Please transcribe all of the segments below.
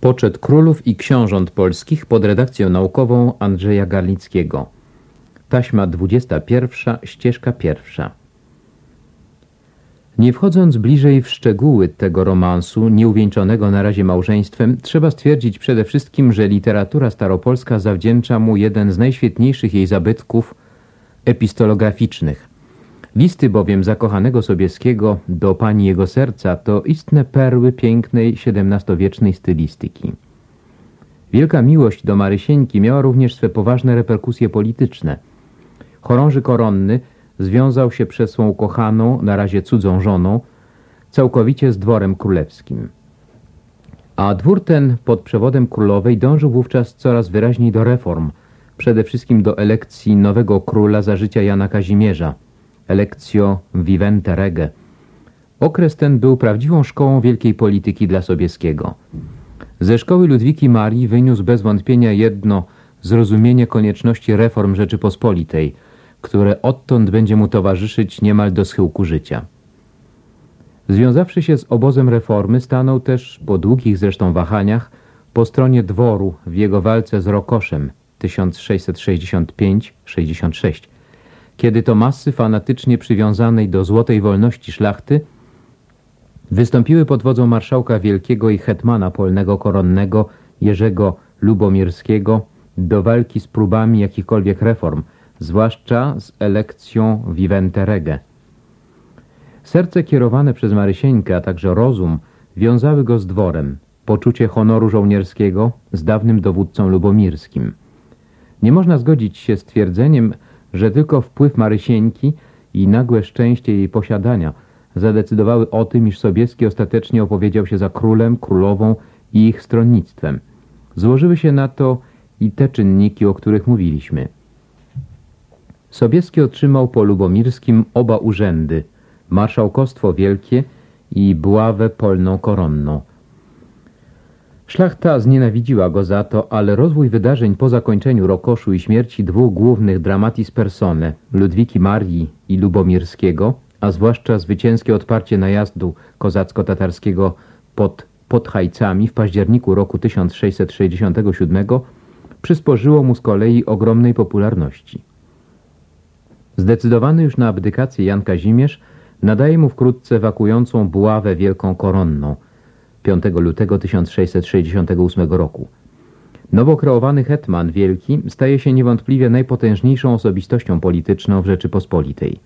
Poczet królów i książąt polskich pod redakcją naukową Andrzeja Garlickiego. Taśma 21, ścieżka pierwsza. Nie wchodząc bliżej w szczegóły tego romansu, nieuwieńczonego na razie małżeństwem, trzeba stwierdzić przede wszystkim, że literatura staropolska zawdzięcza mu jeden z najświetniejszych jej zabytków epistolograficznych. Listy bowiem zakochanego Sobieskiego do pani jego serca to istne perły pięknej XVII-wiecznej stylistyki. Wielka miłość do Marysieńki miała również swe poważne reperkusje polityczne. Chorąży koronny związał się przez swą ukochaną, na razie cudzą żoną, całkowicie z dworem królewskim. A dwór ten pod przewodem królowej dążył wówczas coraz wyraźniej do reform, przede wszystkim do elekcji nowego króla za życia Jana Kazimierza, Electio Vivente Rege. Okres ten był prawdziwą szkołą wielkiej polityki dla Sobieskiego. Ze szkoły Ludwiki Marii wyniósł bez wątpienia jedno zrozumienie konieczności reform Rzeczypospolitej, które odtąd będzie mu towarzyszyć niemal do schyłku życia. Związawszy się z obozem reformy, stanął też, po długich zresztą wahaniach, po stronie dworu w jego walce z Rokoszem 1665-66, kiedy to masy fanatycznie przywiązanej do złotej wolności szlachty wystąpiły pod wodzą marszałka wielkiego i hetmana polnego koronnego Jerzego Lubomirskiego do walki z próbami jakichkolwiek reform, zwłaszcza z elekcją Vivente Rege. Serce kierowane przez Marysieńkę, a także rozum wiązały go z dworem, poczucie honoru żołnierskiego z dawnym dowódcą lubomirskim. Nie można zgodzić się z twierdzeniem, że tylko wpływ Marysieńki i nagłe szczęście jej posiadania zadecydowały o tym, iż Sobieski ostatecznie opowiedział się za królem, królową i ich stronnictwem. Złożyły się na to i te czynniki, o których mówiliśmy. Sobieski otrzymał po lubomirskim oba urzędy, marszałkostwo wielkie i buławę polną koronną. Szlachta znienawidziła go za to, ale rozwój wydarzeń po zakończeniu Rokoszu i śmierci dwóch głównych dramatis persone, Ludwiki Marii i Lubomirskiego, a zwłaszcza zwycięskie odparcie najazdu kozacko-tatarskiego pod Podhajcami w październiku roku 1667 przysporzyło mu z kolei ogromnej popularności. Zdecydowany już na abdykację Jan Kazimierz nadaje mu wkrótce ewakuującą buławę wielką koronną – 5 lutego 1668 roku. Nowo kreowany hetman wielki staje się niewątpliwie najpotężniejszą osobistością polityczną w Rzeczypospolitej.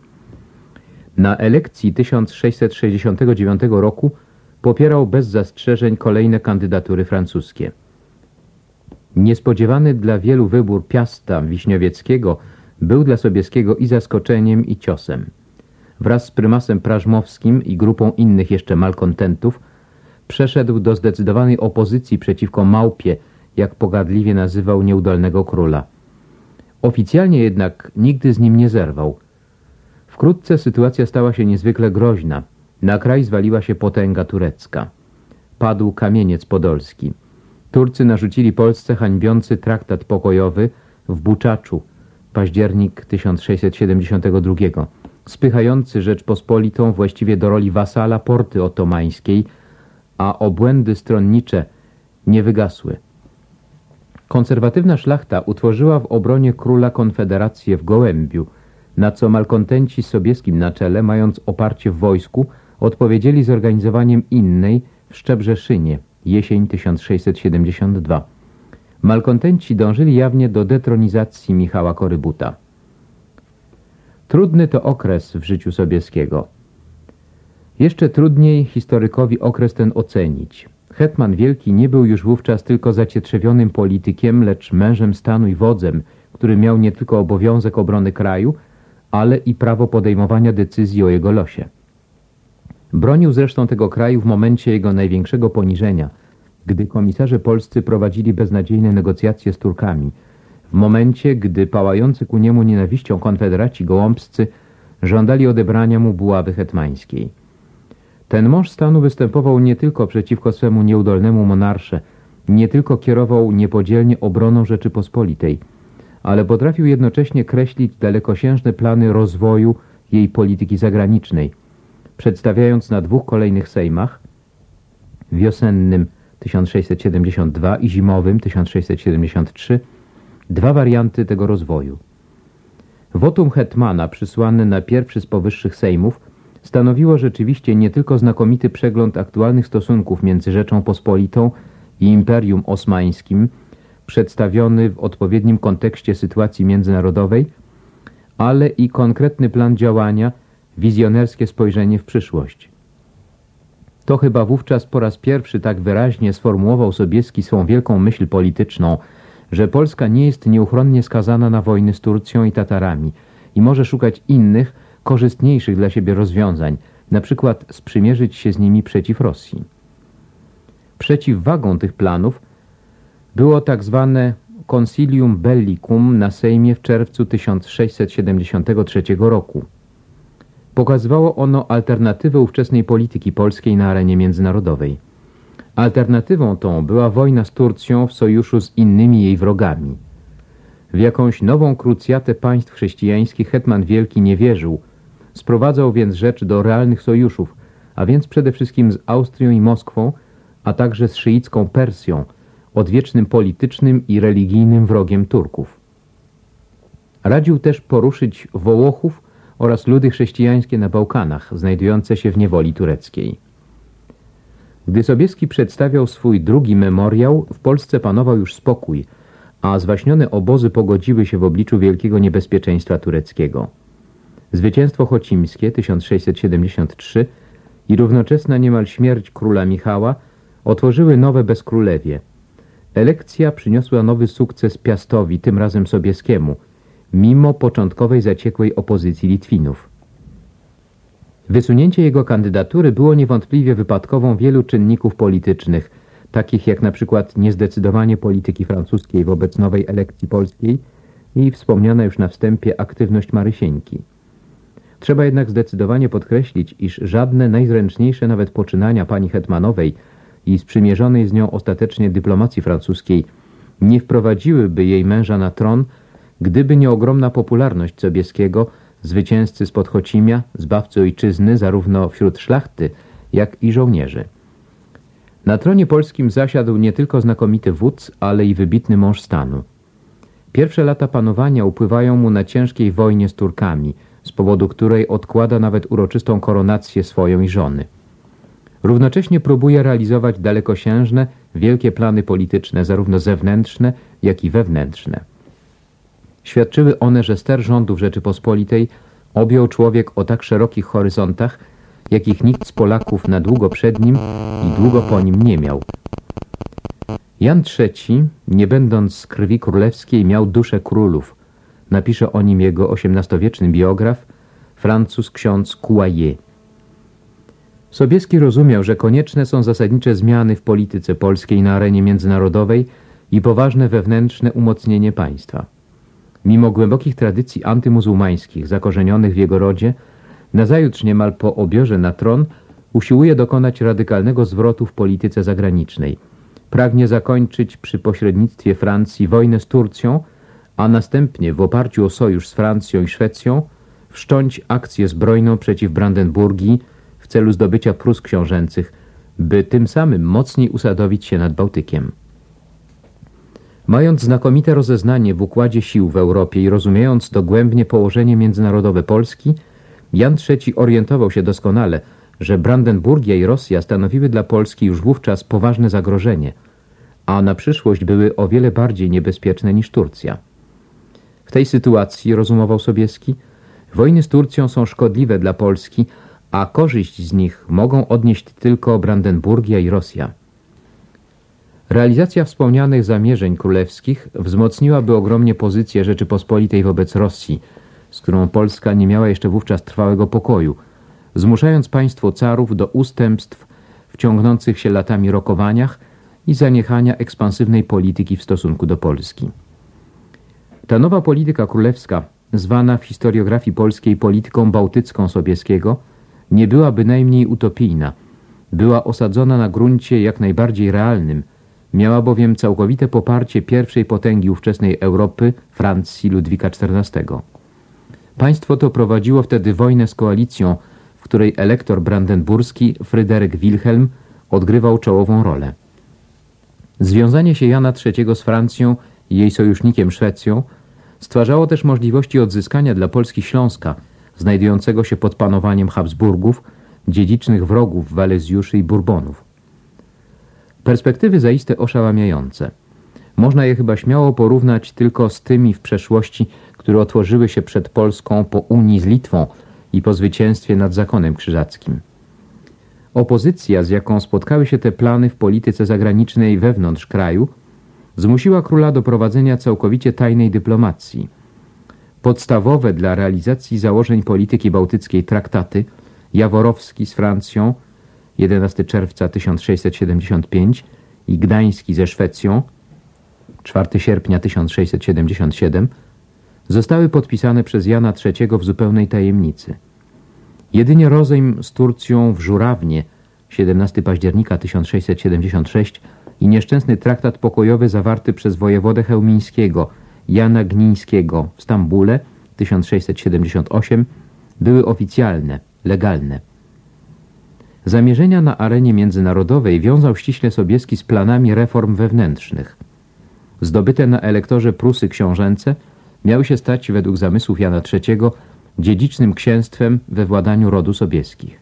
Na elekcji 1669 roku popierał bez zastrzeżeń kolejne kandydatury francuskie. Niespodziewany dla wielu wybór Piasta Wiśniowieckiego był dla Sobieskiego i zaskoczeniem i ciosem. Wraz z prymasem Prażmowskim i grupą innych jeszcze malkontentów przeszedł do zdecydowanej opozycji przeciwko małpie, jak pogardliwie nazywał nieudolnego króla. Oficjalnie jednak nigdy z nim nie zerwał. Wkrótce sytuacja stała się niezwykle groźna. Na kraj zwaliła się potęga turecka. Padł kamieniec podolski. Turcy narzucili Polsce hańbiący traktat pokojowy w Buczaczu, październik 1672, spychający Rzeczpospolitą właściwie do roli wasala porty otomańskiej, a obłędy stronnicze nie wygasły. Konserwatywna szlachta utworzyła w obronie króla konfederację w Gołębiu, na co malkontenci z Sobieskim na czele, mając oparcie w wojsku, odpowiedzieli zorganizowaniem innej w Szczebrzeszynie, jesień 1672. Malkontenci dążyli jawnie do detronizacji Michała Korybuta. Trudny to okres w życiu Sobieskiego. Jeszcze trudniej historykowi okres ten ocenić. Hetman Wielki nie był już wówczas tylko zacietrzewionym politykiem, lecz mężem stanu i wodzem, który miał nie tylko obowiązek obrony kraju, ale i prawo podejmowania decyzji o jego losie. Bronił zresztą tego kraju w momencie jego największego poniżenia, gdy komisarze polscy prowadzili beznadziejne negocjacje z Turkami, w momencie, gdy pałający ku niemu nienawiścią konfederaci gołąbscy żądali odebrania mu buławy hetmańskiej. Ten mąż stanu występował nie tylko przeciwko swemu nieudolnemu monarsze, nie tylko kierował niepodzielnie obroną Rzeczypospolitej, ale potrafił jednocześnie kreślić dalekosiężne plany rozwoju jej polityki zagranicznej, przedstawiając na dwóch kolejnych sejmach, wiosennym 1672 i zimowym 1673 dwa warianty tego rozwoju. Wotum Hetmana przysłane na pierwszy z powyższych sejmów stanowiło rzeczywiście nie tylko znakomity przegląd aktualnych stosunków między Rzeczą Pospolitą i Imperium Osmańskim, przedstawiony w odpowiednim kontekście sytuacji międzynarodowej, ale i konkretny plan działania, wizjonerskie spojrzenie w przyszłość. To chyba wówczas po raz pierwszy tak wyraźnie sformułował Sobieski swą wielką myśl polityczną, że Polska nie jest nieuchronnie skazana na wojny z Turcją i Tatarami i może szukać innych, korzystniejszych dla siebie rozwiązań, na przykład sprzymierzyć się z nimi przeciw Rosji. Przeciwwagą tych planów było tak zwane Concilium Bellicum na Sejmie w czerwcu 1673 roku. Pokazywało ono alternatywę ówczesnej polityki polskiej na arenie międzynarodowej. Alternatywą tą była wojna z Turcją w sojuszu z innymi jej wrogami. W jakąś nową krucjatę państw chrześcijańskich Hetman Wielki nie wierzył, sprowadzał więc rzecz do realnych sojuszów, a więc przede wszystkim z Austrią i Moskwą, a także z szyicką Persją, odwiecznym politycznym i religijnym wrogiem Turków. Radził też poruszyć Wołochów oraz ludy chrześcijańskie na Bałkanach, znajdujące się w niewoli tureckiej. Gdy Sobieski przedstawiał swój drugi memoriał, w Polsce panował już spokój, a zwaśnione obozy pogodziły się w obliczu wielkiego niebezpieczeństwa tureckiego. Zwycięstwo chocimskie 1673 i równoczesna niemal śmierć króla Michała otworzyły nowe bezkrólewie. Elekcja przyniosła nowy sukces Piastowi, tym razem Sobieskiemu, mimo początkowej zaciekłej opozycji Litwinów. Wysunięcie jego kandydatury było niewątpliwie wypadkową wielu czynników politycznych, takich jak na przykład niezdecydowanie polityki francuskiej wobec nowej elekcji polskiej i wspomniana już na wstępie aktywność Marysieńki. Trzeba jednak zdecydowanie podkreślić, iż żadne najzręczniejsze nawet poczynania pani Hetmanowej i sprzymierzonej z nią ostatecznie dyplomacji francuskiej nie wprowadziłyby jej męża na tron, gdyby nie ogromna popularność Sobieskiego, zwycięzcy z Podchocimia, zbawcy ojczyzny zarówno wśród szlachty, jak i żołnierzy. Na tronie polskim zasiadł nie tylko znakomity wódz, ale i wybitny mąż stanu. Pierwsze lata panowania upływają mu na ciężkiej wojnie z Turkami, z powodu której odkłada nawet uroczystą koronację swoją i żony. Równocześnie próbuje realizować dalekosiężne, wielkie plany polityczne, zarówno zewnętrzne, jak i wewnętrzne. Świadczyły one, że ster rządów Rzeczypospolitej objął człowiek o tak szerokich horyzontach, jakich nikt z Polaków na długo przed nim i długo po nim nie miał. Jan III, nie będąc z krwi królewskiej, miał duszę królów. Napisze o nim jego XVIII-wieczny biograf, Francuz ksiądz Couaillet. Sobieski rozumiał, że konieczne są zasadnicze zmiany w polityce polskiej na arenie międzynarodowej i poważne wewnętrzne umocnienie państwa. Mimo głębokich tradycji antymuzułmańskich zakorzenionych w jego rodzie, nazajutrz niemal po obiorze na tron usiłuje dokonać radykalnego zwrotu w polityce zagranicznej. Pragnie zakończyć przy pośrednictwie Francji wojnę z Turcją, a następnie w oparciu o sojusz z Francją i Szwecją wszcząć akcję zbrojną przeciw Brandenburgii w celu zdobycia Prus książęcych, by tym samym mocniej usadowić się nad Bałtykiem. Mając znakomite rozeznanie w układzie sił w Europie i rozumiejąc dogłębnie położenie międzynarodowe Polski, Jan III orientował się doskonale, że Brandenburgia i Rosja stanowiły dla Polski już wówczas poważne zagrożenie, a na przyszłość były o wiele bardziej niebezpieczne niż Turcja. Tej sytuacji, rozumował Sobieski, wojny z Turcją są szkodliwe dla Polski, a korzyść z nich mogą odnieść tylko Brandenburgia i Rosja. Realizacja wspomnianych zamierzeń królewskich wzmocniłaby ogromnie pozycję Rzeczypospolitej wobec Rosji, z którą Polska nie miała jeszcze wówczas trwałego pokoju, zmuszając państwo carów do ustępstw w ciągnących się latami rokowaniach i zaniechania ekspansywnej polityki w stosunku do Polski. Ta nowa polityka królewska, zwana w historiografii polskiej polityką bałtycką Sobieskiego, nie była bynajmniej utopijna. Była osadzona na gruncie jak najbardziej realnym – Miała bowiem całkowite poparcie pierwszej potęgi ówczesnej Europy, Francji Ludwika XIV. Państwo to prowadziło wtedy wojnę z koalicją, w której elektor brandenburski Fryderyk Wilhelm odgrywał czołową rolę. Związanie się Jana III z Francją i jej sojusznikiem Szwecją stwarzało też możliwości odzyskania dla Polski Śląska, znajdującego się pod panowaniem Habsburgów, dziedzicznych wrogów Walezjuszy i Burbonów. Perspektywy zaiste oszałamiające. Można je chyba śmiało porównać tylko z tymi w przeszłości, które otworzyły się przed Polską po Unii z Litwą i po zwycięstwie nad zakonem krzyżackim. Opozycja, z jaką spotkały się te plany w polityce zagranicznej wewnątrz kraju, zmusiła króla do prowadzenia całkowicie tajnej dyplomacji. Podstawowe dla realizacji założeń polityki bałtyckiej traktaty Jaworowski z Francją 11 czerwca 1675 i Gdański ze Szwecją 4 sierpnia 1677 zostały podpisane przez Jana III w zupełnej tajemnicy. Jedynie rozejm z Turcją w Żurawnie 17 października 1676 i nieszczęsny traktat pokojowy zawarty przez wojewodę chełmińskiego Jana Gnińskiego w Stambule 1678 były oficjalne, legalne. Zamierzenia na arenie międzynarodowej wiązał ściśle Sobieski z planami reform wewnętrznych. Zdobyte na elektorze Prusy książęce miały się stać według zamysłów Jana III dziedzicznym księstwem we władaniu rodu Sobieskich.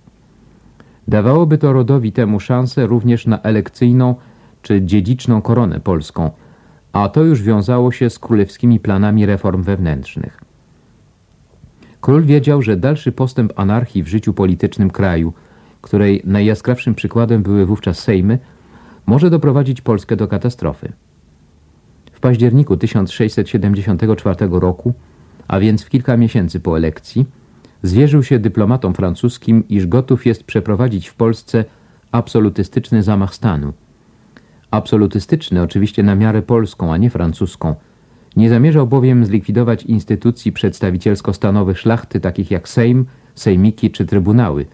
Dawałoby to rodowi temu szansę również na elekcyjną czy dziedziczną koronę polską, a to już wiązało się z królewskimi planami reform wewnętrznych. Król wiedział, że dalszy postęp anarchii w życiu politycznym kraju, której najjaskrawszym przykładem były wówczas sejmy, może doprowadzić Polskę do katastrofy. W październiku 1674 roku, a więc w kilka miesięcy po elekcji, zwierzył się dyplomatom francuskim, iż gotów jest przeprowadzić w Polsce absolutystyczny zamach stanu. Absolutystyczny oczywiście na miarę polską, a nie francuską. Nie zamierzał bowiem zlikwidować instytucji przedstawicielsko-stanowych szlachty, takich jak Sejm, Sejmiki czy Trybunały.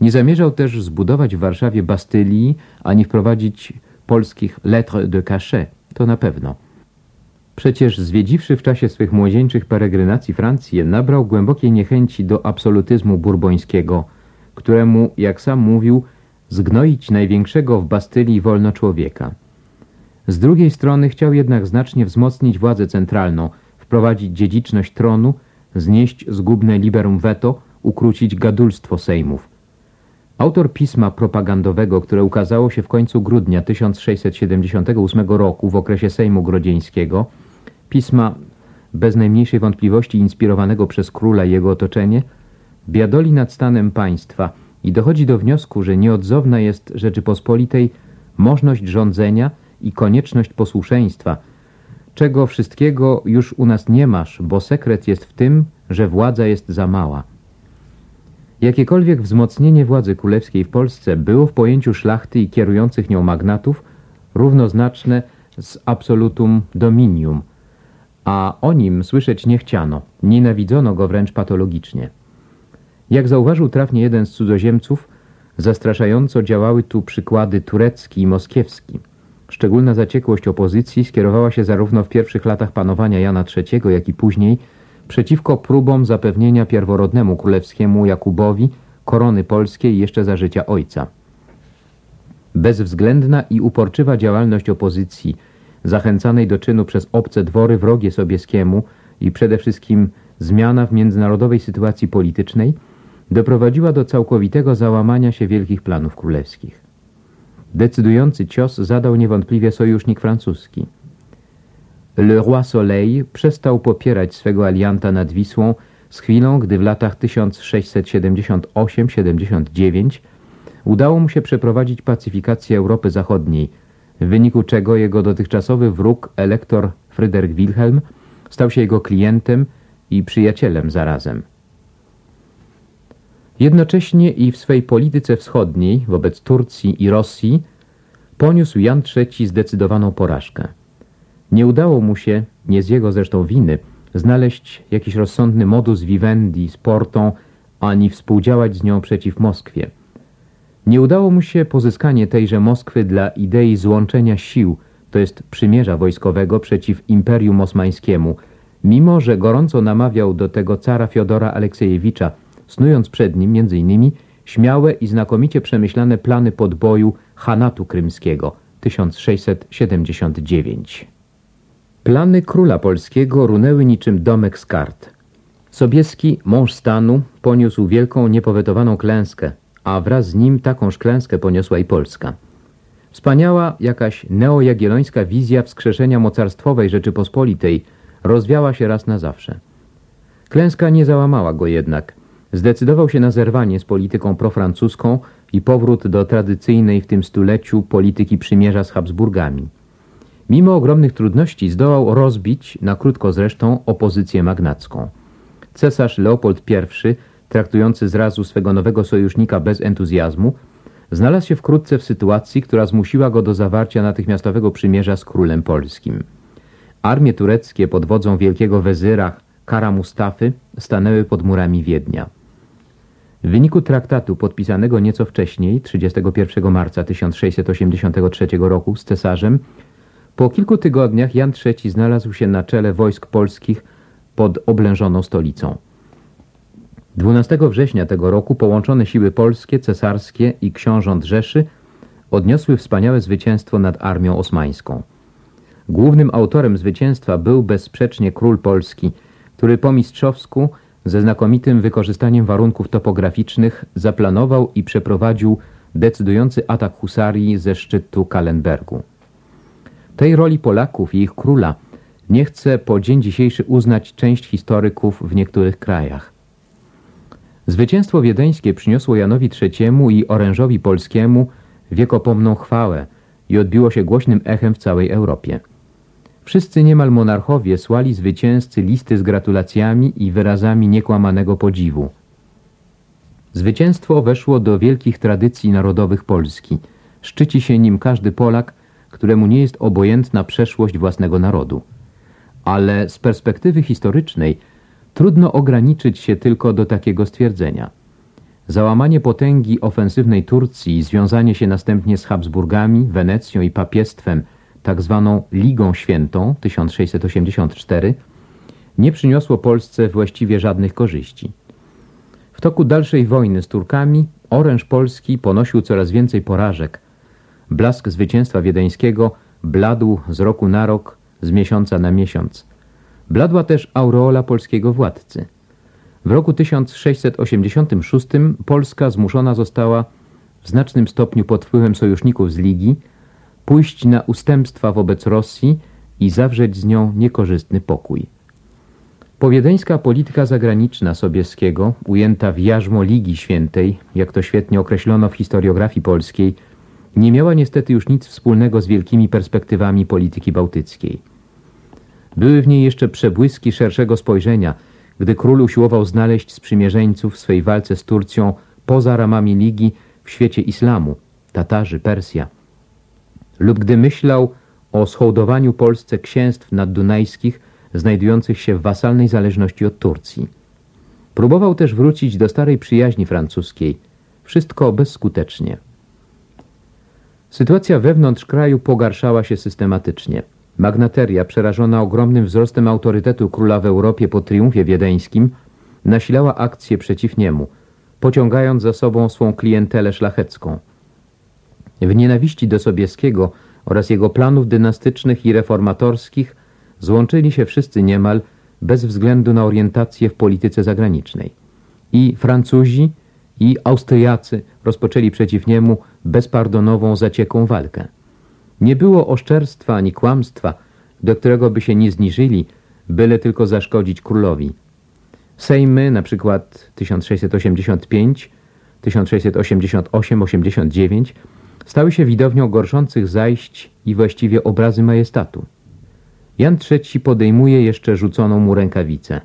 Nie zamierzał też zbudować w Warszawie Bastylii, ani wprowadzić polskich lettres de cachet. To na pewno. Przecież zwiedziwszy w czasie swych młodzieńczych peregrynacji Francję, nabrał głębokiej niechęci do absolutyzmu burbońskiego, któremu, jak sam mówił, zgnoić największego w Bastylii wolno człowieka. Z drugiej strony chciał jednak znacznie wzmocnić władzę centralną, wprowadzić dziedziczność tronu, znieść zgubne liberum veto, ukrócić gadulstwo sejmów. Autor pisma propagandowego, które ukazało się w końcu grudnia 1678 roku w okresie Sejmu Grodzieńskiego, pisma bez najmniejszej wątpliwości inspirowanego przez króla i jego otoczenie, biadoli nad stanem państwa i dochodzi do wniosku, że nieodzowna jest Rzeczypospolitej możność rządzenia i konieczność posłuszeństwa, czego wszystkiego już u nas nie masz, bo sekret jest w tym, że władza jest za mała. Jakiekolwiek wzmocnienie władzy królewskiej w Polsce było w pojęciu szlachty i kierujących nią magnatów równoznaczne z absolutum dominium, a o nim słyszeć nie chciano, nienawidzono go wręcz patologicznie. Jak zauważył trafnie jeden z cudzoziemców, zastraszająco działały tu przykłady turecki i moskiewski. Szczególna zaciekłość opozycji skierowała się zarówno w pierwszych latach panowania Jana III, jak i później przeciwko próbom zapewnienia pierworodnemu królewskiemu Jakubowi korony polskiej jeszcze za życia ojca. Bezwzględna i uporczywa działalność opozycji, zachęcanej do czynu przez obce dwory wrogie Sobieskiemu i przede wszystkim zmiana w międzynarodowej sytuacji politycznej, doprowadziła do całkowitego załamania się wielkich planów królewskich. Decydujący cios zadał niewątpliwie sojusznik francuski. Le Roi Soleil przestał popierać swego alianta nad Wisłą z chwilą, gdy w latach 1678-79 udało mu się przeprowadzić pacyfikację Europy Zachodniej, w wyniku czego jego dotychczasowy wróg, elektor Fryderyk Wilhelm, stał się jego klientem i przyjacielem zarazem. Jednocześnie i w swej polityce wschodniej wobec Turcji i Rosji poniósł Jan III zdecydowaną porażkę. Nie udało mu się, nie z jego zresztą winy, znaleźć jakiś rozsądny modus vivendi z Portą, ani współdziałać z nią przeciw Moskwie. Nie udało mu się pozyskanie tejże Moskwy dla idei złączenia sił, to jest przymierza wojskowego przeciw Imperium Osmańskiemu, mimo że gorąco namawiał do tego cara Fiodora Aleksiejewicza, snując przed nim innymi śmiałe i znakomicie przemyślane plany podboju Hanatu Krymskiego, 1679 Plany króla polskiego runęły niczym domek z kart. Sobieski, mąż stanu, poniósł wielką, niepowetowaną klęskę, a wraz z nim takąż klęskę poniosła i Polska. Wspaniała jakaś neojagielońska wizja wskrzeszenia mocarstwowej Rzeczypospolitej rozwiała się raz na zawsze. Klęska nie załamała go jednak. Zdecydował się na zerwanie z polityką profrancuską i powrót do tradycyjnej w tym stuleciu polityki przymierza z Habsburgami. Mimo ogromnych trudności zdołał rozbić, na krótko zresztą, opozycję magnacką. Cesarz Leopold I, traktujący zrazu swego nowego sojusznika bez entuzjazmu, znalazł się wkrótce w sytuacji, która zmusiła go do zawarcia natychmiastowego przymierza z królem polskim. Armie tureckie pod wodzą wielkiego wezyra Kara Mustafy stanęły pod murami Wiednia. W wyniku traktatu podpisanego nieco wcześniej, 31 marca 1683 roku z cesarzem, po kilku tygodniach Jan III znalazł się na czele wojsk polskich pod oblężoną stolicą. 12 września tego roku połączone siły polskie, cesarskie i książąt Rzeszy odniosły wspaniałe zwycięstwo nad armią osmańską. Głównym autorem zwycięstwa był bezsprzecznie król polski, który po mistrzowsku ze znakomitym wykorzystaniem warunków topograficznych zaplanował i przeprowadził decydujący atak husarii ze szczytu Kalenbergu. Tej roli Polaków i ich króla nie chce po dzień dzisiejszy uznać część historyków w niektórych krajach. Zwycięstwo wiedeńskie przyniosło Janowi III i orężowi polskiemu wiekopomną chwałę i odbiło się głośnym echem w całej Europie. Wszyscy niemal monarchowie słali zwycięzcy listy z gratulacjami i wyrazami niekłamanego podziwu. Zwycięstwo weszło do wielkich tradycji narodowych Polski. Szczyci się nim każdy Polak, któremu nie jest obojętna przeszłość własnego narodu. Ale z perspektywy historycznej trudno ograniczyć się tylko do takiego stwierdzenia. Załamanie potęgi ofensywnej Turcji związanie się następnie z Habsburgami, Wenecją i papiestwem – tak zwaną Ligą Świętą 1684, nie przyniosło Polsce właściwie żadnych korzyści. W toku dalszej wojny z Turkami oręż polski ponosił coraz więcej porażek. Blask zwycięstwa wiedeńskiego bladł z roku na rok, z miesiąca na miesiąc. Bladła też aureola polskiego władcy. W roku 1686 Polska zmuszona została w znacznym stopniu pod wpływem sojuszników z Ligi pójść na ustępstwa wobec Rosji i zawrzeć z nią niekorzystny pokój. Powiedeńska polityka zagraniczna Sobieskiego, ujęta w jarzmo Ligi Świętej, jak to świetnie określono w historiografii polskiej, nie miała niestety już nic wspólnego z wielkimi perspektywami polityki bałtyckiej. Były w niej jeszcze przebłyski szerszego spojrzenia, gdy król usiłował znaleźć sprzymierzeńców w swej walce z Turcją poza ramami Ligi w świecie islamu, Tatarzy, Persja lub gdy myślał o schołdowaniu Polsce księstw naddunajskich znajdujących się w wasalnej zależności od Turcji. Próbował też wrócić do starej przyjaźni francuskiej. Wszystko bezskutecznie. Sytuacja wewnątrz kraju pogarszała się systematycznie. Magnateria, przerażona ogromnym wzrostem autorytetu króla w Europie po triumfie wiedeńskim, nasilała akcję przeciw niemu, pociągając za sobą swą klientelę szlachecką – w nienawiści do Sobieskiego oraz jego planów dynastycznych i reformatorskich złączyli się wszyscy niemal bez względu na orientację w polityce zagranicznej. I Francuzi, i Austriacy rozpoczęli przeciw niemu bezpardonową, zacieką walkę. Nie było oszczerstwa ani kłamstwa, do którego by się nie zniżyli, byle tylko zaszkodzić królowi. Sejmy, na przykład 1685, 1688-89, stały się widownią gorszących zajść i właściwie obrazy majestatu. Jan III podejmuje jeszcze rzuconą mu rękawicę.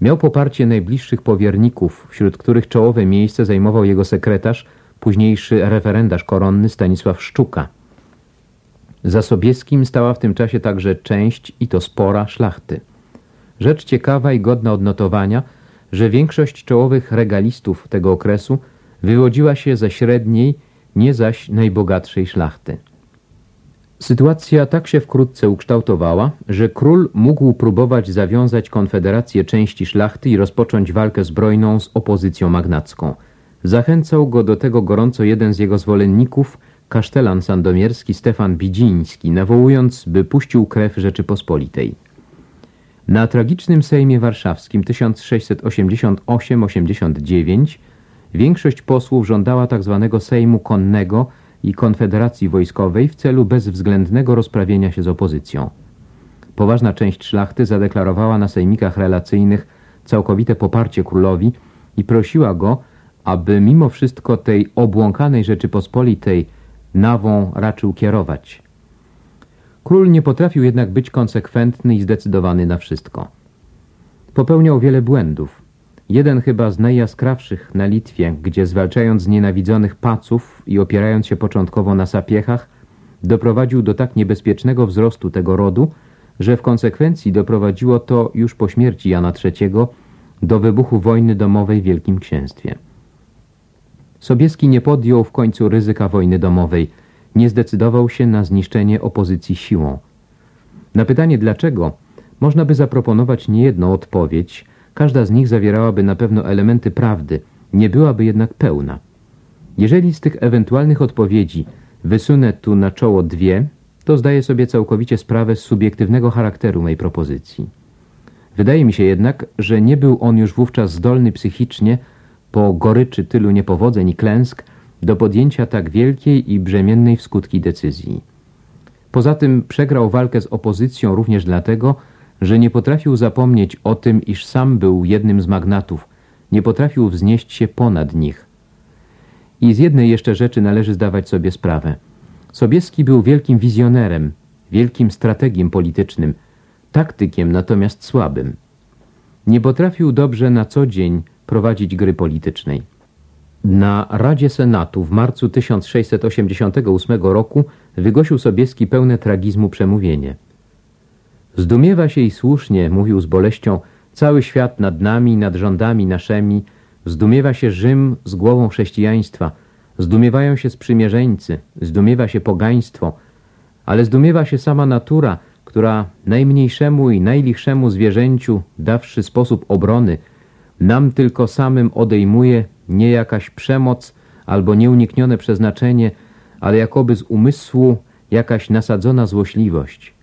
Miał poparcie najbliższych powierników, wśród których czołowe miejsce zajmował jego sekretarz, późniejszy referendarz koronny Stanisław Szczuka. Za Sobieskim stała w tym czasie także część, i to spora, szlachty. Rzecz ciekawa i godna odnotowania, że większość czołowych regalistów tego okresu wywodziła się ze średniej nie zaś najbogatszej szlachty. Sytuacja tak się wkrótce ukształtowała, że król mógł próbować zawiązać konfederację części szlachty i rozpocząć walkę zbrojną z opozycją magnacką. Zachęcał go do tego gorąco jeden z jego zwolenników, kasztelan sandomierski Stefan Bidziński, nawołując, by puścił krew Rzeczypospolitej. Na tragicznym Sejmie Warszawskim 1688-89 większość posłów żądała tzw. Tak Sejmu Konnego i Konfederacji Wojskowej w celu bezwzględnego rozprawienia się z opozycją. Poważna część szlachty zadeklarowała na sejmikach relacyjnych całkowite poparcie królowi i prosiła go, aby mimo wszystko tej obłąkanej Rzeczypospolitej nawą raczył kierować. Król nie potrafił jednak być konsekwentny i zdecydowany na wszystko. Popełniał wiele błędów. Jeden chyba z najjaskrawszych na Litwie, gdzie zwalczając nienawidzonych paców i opierając się początkowo na sapiechach, doprowadził do tak niebezpiecznego wzrostu tego rodu, że w konsekwencji doprowadziło to już po śmierci Jana III do wybuchu wojny domowej w Wielkim Księstwie. Sobieski nie podjął w końcu ryzyka wojny domowej, nie zdecydował się na zniszczenie opozycji siłą. Na pytanie dlaczego można by zaproponować niejedną odpowiedź, każda z nich zawierałaby na pewno elementy prawdy, nie byłaby jednak pełna. Jeżeli z tych ewentualnych odpowiedzi wysunę tu na czoło dwie, to zdaję sobie całkowicie sprawę z subiektywnego charakteru mej propozycji. Wydaje mi się jednak, że nie był on już wówczas zdolny psychicznie, po goryczy tylu niepowodzeń i klęsk, do podjęcia tak wielkiej i brzemiennej w skutki decyzji. Poza tym przegrał walkę z opozycją również dlatego, że nie potrafił zapomnieć o tym, iż sam był jednym z magnatów, nie potrafił wznieść się ponad nich. I z jednej jeszcze rzeczy należy zdawać sobie sprawę. Sobieski był wielkim wizjonerem, wielkim strategiem politycznym, taktykiem natomiast słabym. Nie potrafił dobrze na co dzień prowadzić gry politycznej. Na Radzie Senatu w marcu 1688 roku wygłosił Sobieski pełne tragizmu przemówienie. Zdumiewa się i słusznie, mówił z boleścią, cały świat nad nami, nad rządami naszymi, zdumiewa się Rzym z głową chrześcijaństwa, zdumiewają się sprzymierzeńcy, zdumiewa się pogaństwo, ale zdumiewa się sama natura, która najmniejszemu i najlichszemu zwierzęciu, dawszy sposób obrony, nam tylko samym odejmuje nie jakaś przemoc albo nieuniknione przeznaczenie, ale jakoby z umysłu jakaś nasadzona złośliwość.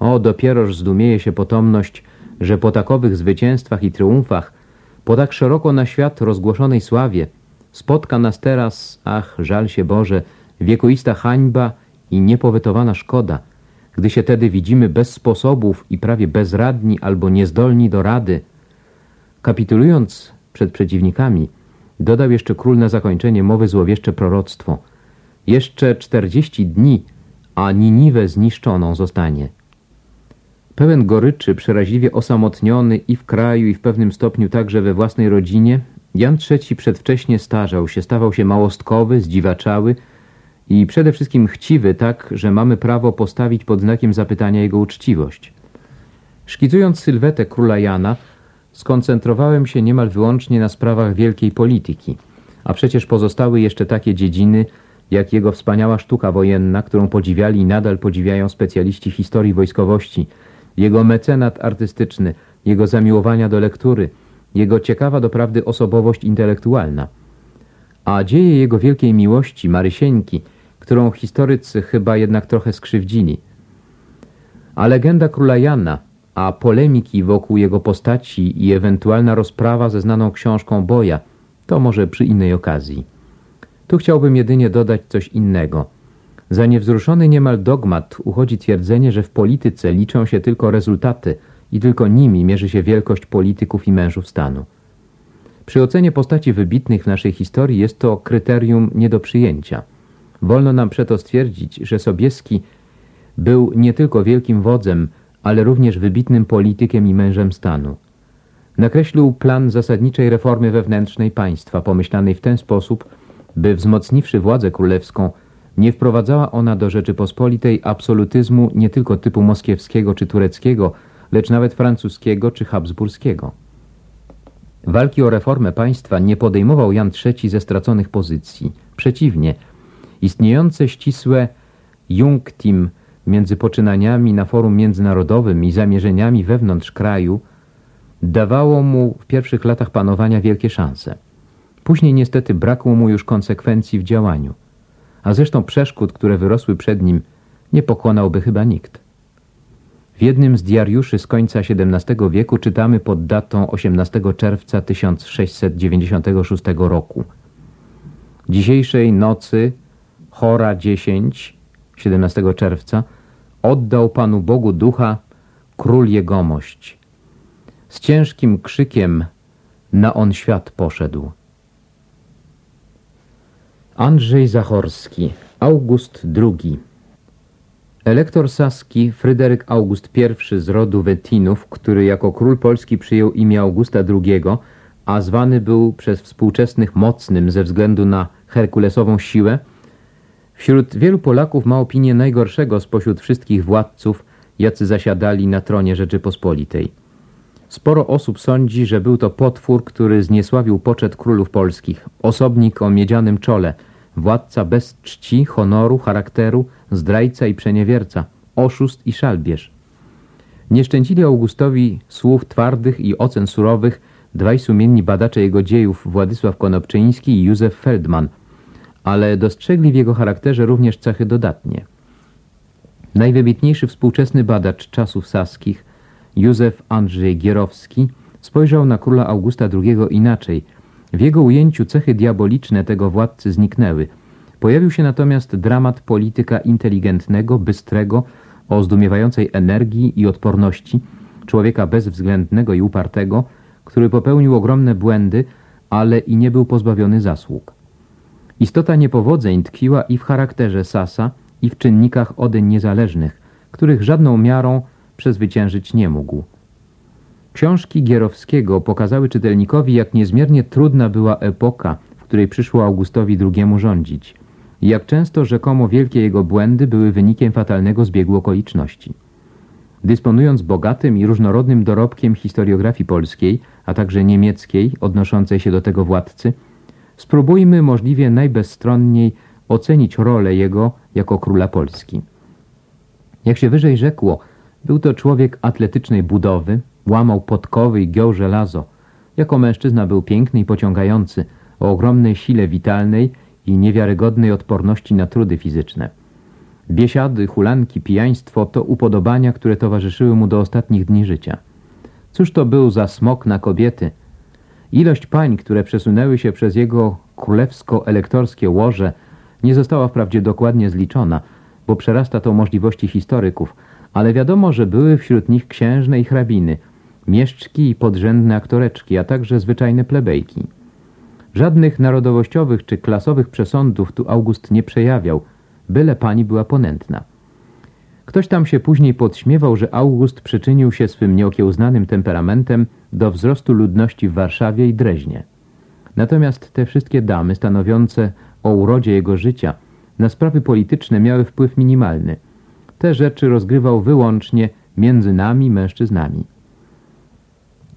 O, dopieroż zdumieje się potomność, że po takowych zwycięstwach i triumfach, po tak szeroko na świat rozgłoszonej sławie, spotka nas teraz, ach, żal się Boże, wiekuista hańba i niepowetowana szkoda, gdy się tedy widzimy bez sposobów i prawie bezradni albo niezdolni do rady. Kapitulując przed przeciwnikami, Dodał jeszcze król na zakończenie mowy złowieszcze proroctwo. Jeszcze czterdzieści dni, a Niniwę zniszczoną zostanie. Pełen goryczy, przeraźliwie osamotniony i w kraju, i w pewnym stopniu także we własnej rodzinie, Jan III przedwcześnie starzał się, stawał się małostkowy, zdziwaczały i przede wszystkim chciwy tak, że mamy prawo postawić pod znakiem zapytania jego uczciwość. Szkicując sylwetę króla Jana, skoncentrowałem się niemal wyłącznie na sprawach wielkiej polityki, a przecież pozostały jeszcze takie dziedziny, jak jego wspaniała sztuka wojenna, którą podziwiali i nadal podziwiają specjaliści historii wojskowości, jego mecenat artystyczny, jego zamiłowania do lektury, jego ciekawa doprawdy osobowość intelektualna. A dzieje jego wielkiej miłości, Marysieńki, którą historycy chyba jednak trochę skrzywdzili. A legenda króla Jana, a polemiki wokół jego postaci i ewentualna rozprawa ze znaną książką Boja to może przy innej okazji. Tu chciałbym jedynie dodać coś innego. Za niewzruszony niemal dogmat uchodzi twierdzenie, że w polityce liczą się tylko rezultaty i tylko nimi mierzy się wielkość polityków i mężów stanu. Przy ocenie postaci wybitnych w naszej historii jest to kryterium nie do przyjęcia. Wolno nam przeto stwierdzić, że Sobieski był nie tylko wielkim wodzem, ale również wybitnym politykiem i mężem stanu. Nakreślił plan zasadniczej reformy wewnętrznej państwa, pomyślanej w ten sposób, by wzmocniwszy władzę królewską, nie wprowadzała ona do Rzeczypospolitej absolutyzmu nie tylko typu moskiewskiego czy tureckiego, lecz nawet francuskiego czy habsburskiego. Walki o reformę państwa nie podejmował Jan III ze straconych pozycji. Przeciwnie, istniejące ścisłe Jungtim między poczynaniami na forum międzynarodowym i zamierzeniami wewnątrz kraju dawało mu w pierwszych latach panowania wielkie szanse. Później niestety brakło mu już konsekwencji w działaniu. A zresztą przeszkód, które wyrosły przed nim, nie pokonałby chyba nikt. W jednym z diariuszy z końca XVII wieku czytamy pod datą 18 czerwca 1696 roku. Dzisiejszej nocy Chora 10, 17 czerwca, oddał Panu Bogu ducha król jegomość. Z ciężkim krzykiem na on świat poszedł. Andrzej Zachorski, August II Elektor saski Fryderyk August I z rodu Wettinów, który jako król Polski przyjął imię Augusta II, a zwany był przez współczesnych mocnym ze względu na herkulesową siłę, wśród wielu Polaków ma opinię najgorszego spośród wszystkich władców, jacy zasiadali na tronie Rzeczypospolitej. Sporo osób sądzi, że był to potwór, który zniesławił poczet królów polskich, osobnik o miedzianym czole, władca bez czci, honoru, charakteru, zdrajca i przeniewierca, oszust i szalbierz. Nie szczędzili Augustowi słów twardych i ocen surowych dwaj sumienni badacze jego dziejów Władysław Konopczyński i Józef Feldman, ale dostrzegli w jego charakterze również cechy dodatnie. Najwybitniejszy współczesny badacz czasów saskich, Józef Andrzej Gierowski, spojrzał na króla Augusta II inaczej. W jego ujęciu cechy diaboliczne tego władcy zniknęły. Pojawił się natomiast dramat polityka inteligentnego, bystrego, o zdumiewającej energii i odporności, człowieka bezwzględnego i upartego, który popełnił ogromne błędy, ale i nie był pozbawiony zasług. Istota niepowodzeń tkwiła i w charakterze Sasa, i w czynnikach odeń niezależnych, których żadną miarą przezwyciężyć nie mógł. Książki Gierowskiego pokazały czytelnikowi, jak niezmiernie trudna była epoka, w której przyszło Augustowi II rządzić i jak często rzekomo wielkie jego błędy były wynikiem fatalnego zbiegu okoliczności. Dysponując bogatym i różnorodnym dorobkiem historiografii polskiej, a także niemieckiej odnoszącej się do tego władcy, spróbujmy możliwie najbezstronniej ocenić rolę jego jako króla Polski. Jak się wyżej rzekło, był to człowiek atletycznej budowy, łamał podkowy i giął żelazo. Jako mężczyzna był piękny i pociągający, o ogromnej sile witalnej i niewiarygodnej odporności na trudy fizyczne. Biesiady, hulanki, pijaństwo to upodobania, które towarzyszyły mu do ostatnich dni życia. Cóż to był za smok na kobiety? Ilość pań, które przesunęły się przez jego królewsko-elektorskie łoże, nie została wprawdzie dokładnie zliczona, bo przerasta to możliwości historyków, ale wiadomo, że były wśród nich księżne i hrabiny, mieszczki i podrzędne aktoreczki, a także zwyczajne plebejki. Żadnych narodowościowych czy klasowych przesądów tu August nie przejawiał, byle pani była ponętna. Ktoś tam się później podśmiewał, że August przyczynił się swym nieokiełznanym temperamentem do wzrostu ludności w Warszawie i Dreźnie. Natomiast te wszystkie damy stanowiące o urodzie jego życia na sprawy polityczne miały wpływ minimalny. Te rzeczy rozgrywał wyłącznie między nami, mężczyznami.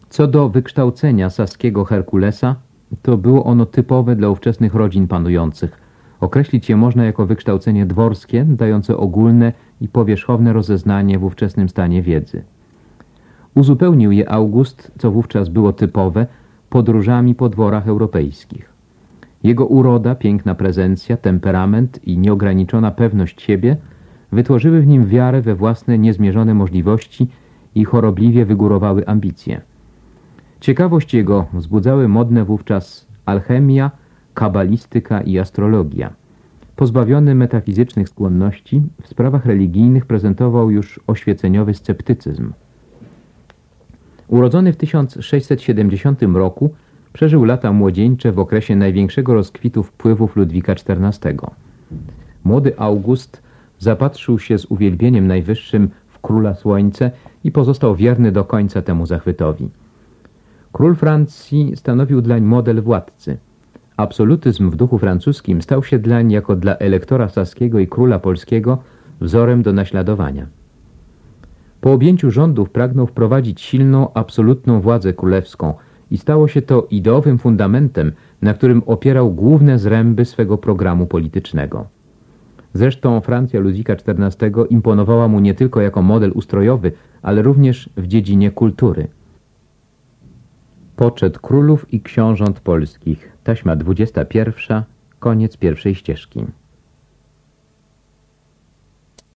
Co do wykształcenia saskiego Herkulesa, to było ono typowe dla ówczesnych rodzin panujących. Określić je można jako wykształcenie dworskie, dające ogólne i powierzchowne rozeznanie w ówczesnym stanie wiedzy. Uzupełnił je August, co wówczas było typowe, podróżami po dworach europejskich. Jego uroda, piękna prezencja, temperament i nieograniczona pewność siebie wytworzyły w nim wiarę we własne niezmierzone możliwości i chorobliwie wygórowały ambicje. Ciekawość jego wzbudzały modne wówczas alchemia, kabalistyka i astrologia. Pozbawiony metafizycznych skłonności, w sprawach religijnych prezentował już oświeceniowy sceptycyzm. Urodzony w 1670 roku, przeżył lata młodzieńcze w okresie największego rozkwitu wpływów Ludwika XIV. Młody August zapatrzył się z uwielbieniem najwyższym w króla słońce i pozostał wierny do końca temu zachwytowi. Król Francji stanowił dlań model władcy. Absolutyzm w duchu francuskim stał się dlań jako dla elektora saskiego i króla polskiego wzorem do naśladowania. Po objęciu rządów pragnął wprowadzić silną, absolutną władzę królewską i stało się to ideowym fundamentem, na którym opierał główne zręby swego programu politycznego. Zresztą Francja Ludwika XIV imponowała mu nie tylko jako model ustrojowy, ale również w dziedzinie kultury. Poczet królów i książąt polskich. Taśma 21. Koniec pierwszej ścieżki.